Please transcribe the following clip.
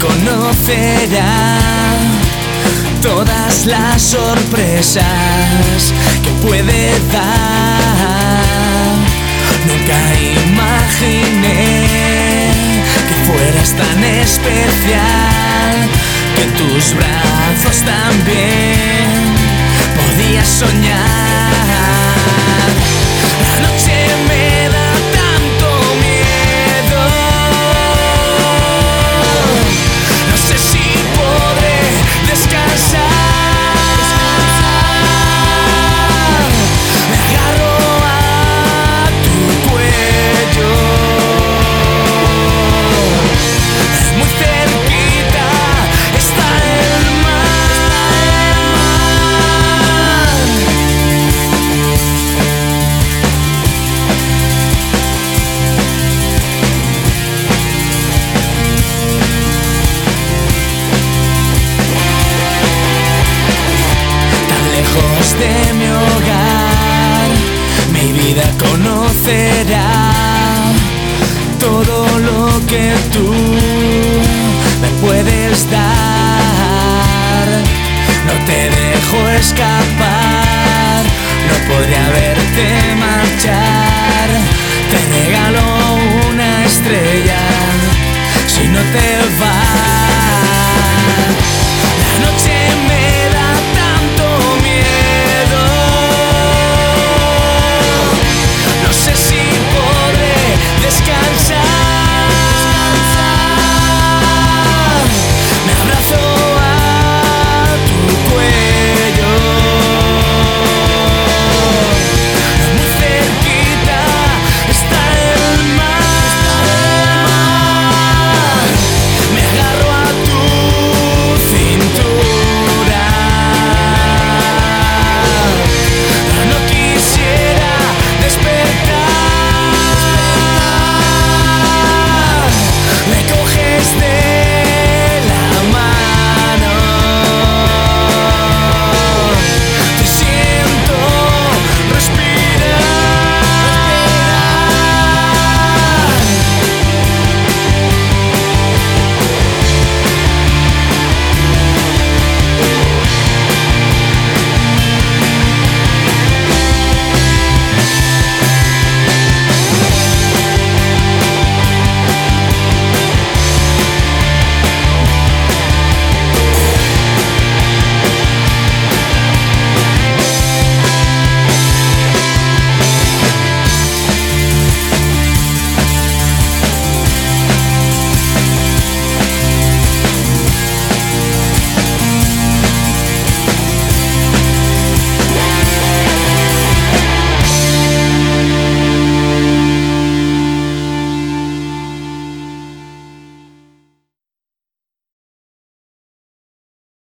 conocerá todas las sorpresas que puede dar. Nunca imaginé que fueras tan especial, que en tus brazos vida conocerá todo lo que tú me puedes dar. No te dejo escapar, no podría verte marchar. Te regalo una estrella si no te vas.